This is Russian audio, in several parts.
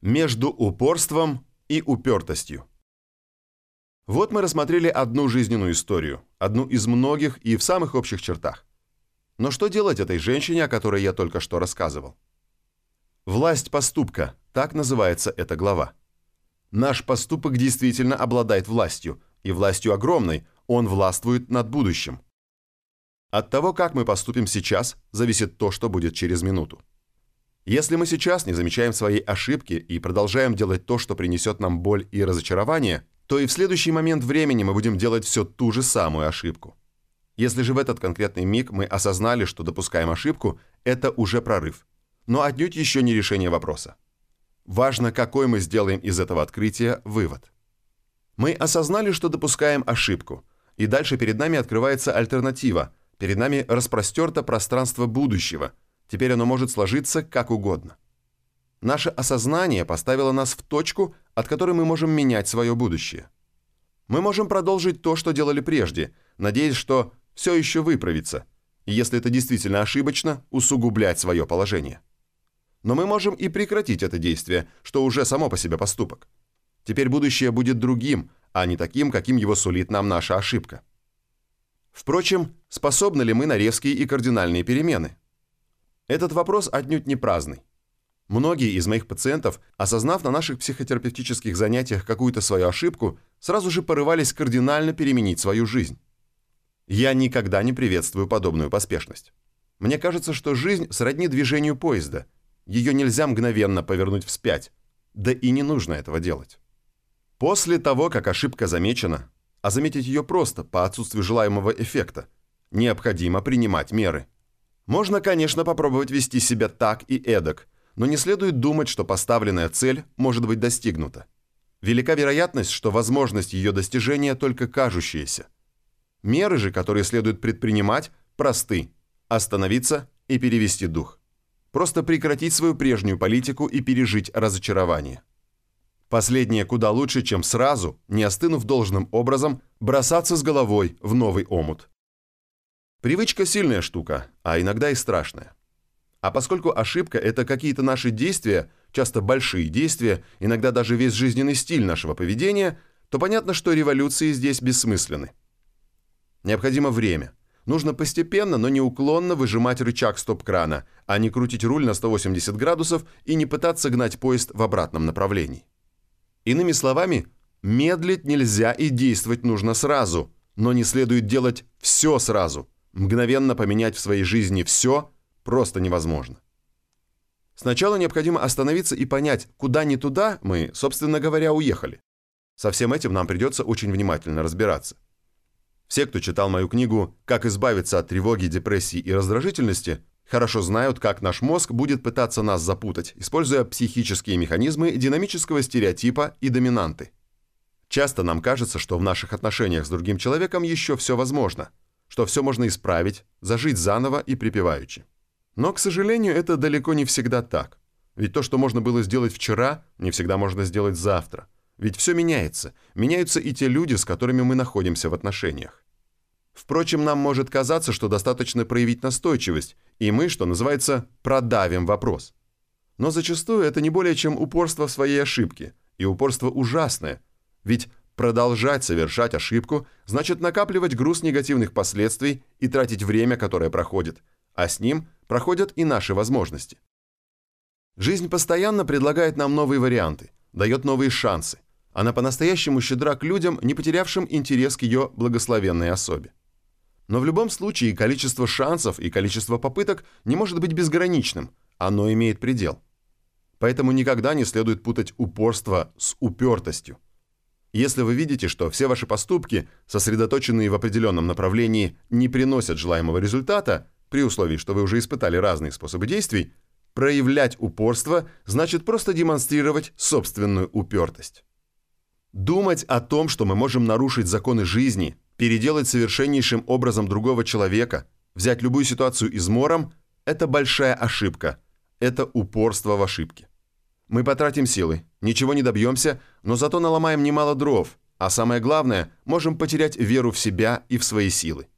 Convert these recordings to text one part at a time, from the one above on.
Между упорством и упертостью. Вот мы рассмотрели одну жизненную историю, одну из многих и в самых общих чертах. Но что делать этой женщине, о которой я только что рассказывал? Власть поступка, так называется эта глава. Наш поступок действительно обладает властью, и властью огромной, он властвует над будущим. От того, как мы поступим сейчас, зависит то, что будет через минуту. Если мы сейчас не замечаем своей ошибки и продолжаем делать то, что принесет нам боль и разочарование, то и в следующий момент времени мы будем делать все ту же самую ошибку. Если же в этот конкретный миг мы осознали, что допускаем ошибку, это уже прорыв. Но отнюдь еще не решение вопроса. Важно, какой мы сделаем из этого открытия вывод. Мы осознали, что допускаем ошибку, и дальше перед нами открывается альтернатива, перед нами распростерто пространство будущего – Теперь оно может сложиться как угодно. Наше осознание поставило нас в точку, от которой мы можем менять свое будущее. Мы можем продолжить то, что делали прежде, надеясь, что все еще выправится, и если это действительно ошибочно, усугублять свое положение. Но мы можем и прекратить это действие, что уже само по себе поступок. Теперь будущее будет другим, а не таким, каким его сулит нам наша ошибка. Впрочем, способны ли мы на резкие и кардинальные перемены? Этот вопрос отнюдь не праздный. Многие из моих пациентов, осознав на наших психотерапевтических занятиях какую-то свою ошибку, сразу же порывались кардинально переменить свою жизнь. Я никогда не приветствую подобную поспешность. Мне кажется, что жизнь сродни движению поезда. Ее нельзя мгновенно повернуть вспять. Да и не нужно этого делать. После того, как ошибка замечена, а заметить ее просто по отсутствию желаемого эффекта, необходимо принимать меры – можно, конечно, попробовать вести себя так и эдак, но не следует думать, что поставленная цель может быть достигнута. Велика вероятность, что возможность ее достижения только кажущаяся. Меры же, которые следует предпринимать, просты. Остановиться и перевести дух. Просто прекратить свою прежнюю политику и пережить разочарование. Последнее куда лучше, чем сразу, не остынув должным образом, бросаться с головой в новый омут. Привычка – сильная штука, а иногда и страшная. А поскольку ошибка – это какие-то наши действия, часто большие действия, иногда даже весь жизненный стиль нашего поведения, то понятно, что революции здесь бессмысленны. Необходимо время. Нужно постепенно, но неуклонно выжимать рычаг стоп-крана, а не крутить руль на 180 градусов и не пытаться гнать поезд в обратном направлении. Иными словами, медлить нельзя и действовать нужно сразу, но не следует делать все сразу – Мгновенно поменять в своей жизни все просто невозможно. Сначала необходимо остановиться и понять, куда не туда мы, собственно говоря, уехали. Со всем этим нам придется очень внимательно разбираться. Все, кто читал мою книгу «Как избавиться от тревоги, депрессии и раздражительности», хорошо знают, как наш мозг будет пытаться нас запутать, используя психические механизмы динамического стереотипа и доминанты. Часто нам кажется, что в наших отношениях с другим человеком еще все возможно – что все можно исправить, зажить заново и припеваючи. Но, к сожалению, это далеко не всегда так. Ведь то, что можно было сделать вчера, не всегда можно сделать завтра. Ведь все меняется. Меняются и те люди, с которыми мы находимся в отношениях. Впрочем, нам может казаться, что достаточно проявить настойчивость, и мы, что называется, продавим вопрос. Но зачастую это не более чем упорство в своей ошибке, и упорство ужасное, ведь Продолжать совершать ошибку значит накапливать груз негативных последствий и тратить время, которое проходит, а с ним проходят и наши возможности. Жизнь постоянно предлагает нам новые варианты, дает новые шансы. Она по-настоящему щедра к людям, не потерявшим интерес к ее благословенной особе. Но в любом случае количество шансов и количество попыток не может быть безграничным, оно имеет предел. Поэтому никогда не следует путать упорство с упертостью. Если вы видите, что все ваши поступки, сосредоточенные в определенном направлении, не приносят желаемого результата, при условии, что вы уже испытали разные способы действий, проявлять упорство значит просто демонстрировать собственную упертость. Думать о том, что мы можем нарушить законы жизни, переделать совершеннейшим образом другого человека, взять любую ситуацию измором – это большая ошибка. Это упорство в ошибке. Мы потратим силы, ничего не добьемся, но зато наломаем немало дров, а самое главное, можем потерять веру в себя и в свои силы.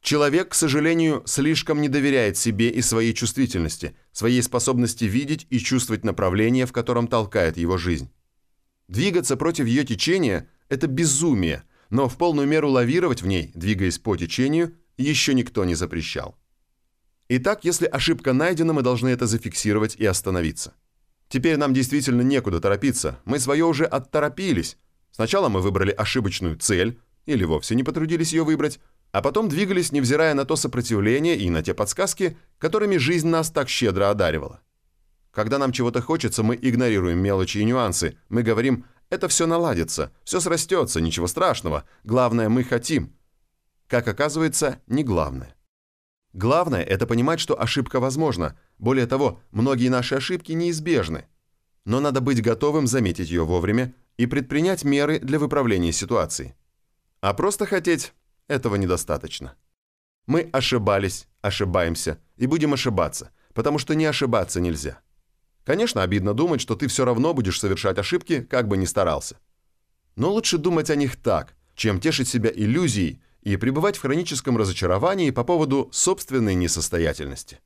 Человек, к сожалению, слишком не доверяет себе и своей чувствительности, своей способности видеть и чувствовать направление, в котором толкает его жизнь. Двигаться против ее течения – это безумие, но в полную меру лавировать в ней, двигаясь по течению, еще никто не запрещал. Итак, если ошибка найдена, мы должны это зафиксировать и остановиться. Теперь нам действительно некуда торопиться, мы свое уже отторопились. Сначала мы выбрали ошибочную цель, или вовсе не потрудились ее выбрать, а потом двигались, невзирая на то сопротивление и на те подсказки, которыми жизнь нас так щедро одаривала. Когда нам чего-то хочется, мы игнорируем мелочи и нюансы. Мы говорим «это все наладится, все срастется, ничего страшного, главное, мы хотим». Как оказывается, не главное. Главное – это понимать, что ошибка возможна. Более того, многие наши ошибки неизбежны. Но надо быть готовым заметить ее вовремя и предпринять меры для выправления ситуации. А просто хотеть этого недостаточно. Мы ошибались, ошибаемся и будем ошибаться, потому что не ошибаться нельзя. Конечно, обидно думать, что ты все равно будешь совершать ошибки, как бы ни старался. Но лучше думать о них так, чем тешить себя иллюзией и пребывать в хроническом разочаровании по поводу собственной несостоятельности.